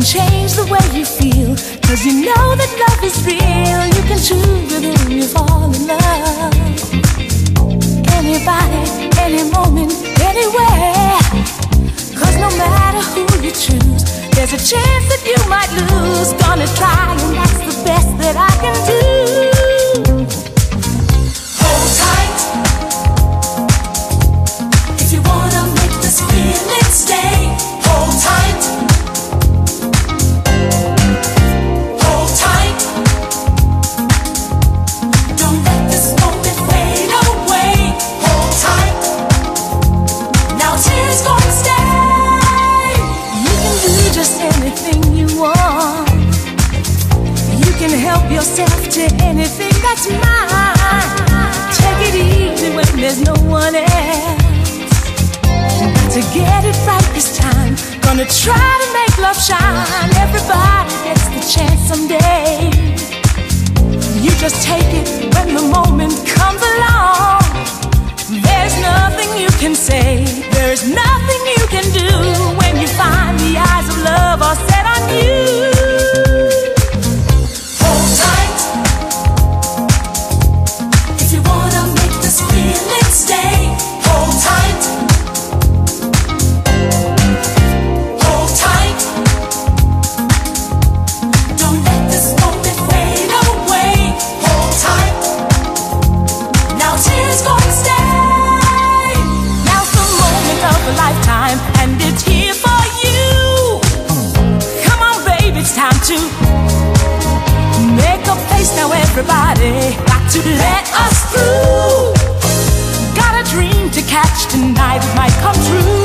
can change the way you feel. Cause you know that love is real. You can choose whether you fall in love. Anybody, any moment, anywhere. Cause no matter who you choose, there's a chance that you might lose. To anything that's mine. Take it easy when there's no one else. Got to get it right this time. Gonna try to make love shine. Everybody gets the chance someday. You just take it when the moment comes along. There's nothing you can say. to make a place now, everybody. Got to let us through. Got a dream to catch tonight, it might come true.